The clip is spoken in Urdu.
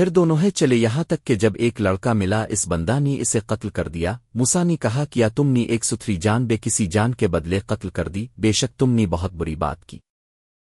پھر دونوں چلے یہاں تک کہ جب ایک لڑکا ملا، اس بندہ نے اسے قتل کر دیا۔ موسا نے کہا، کیا تم نے ایک ستھری جان بے کسی جان کے بدلے قتل کر دی؟ بے شک تم نے بہت بری بات کی۔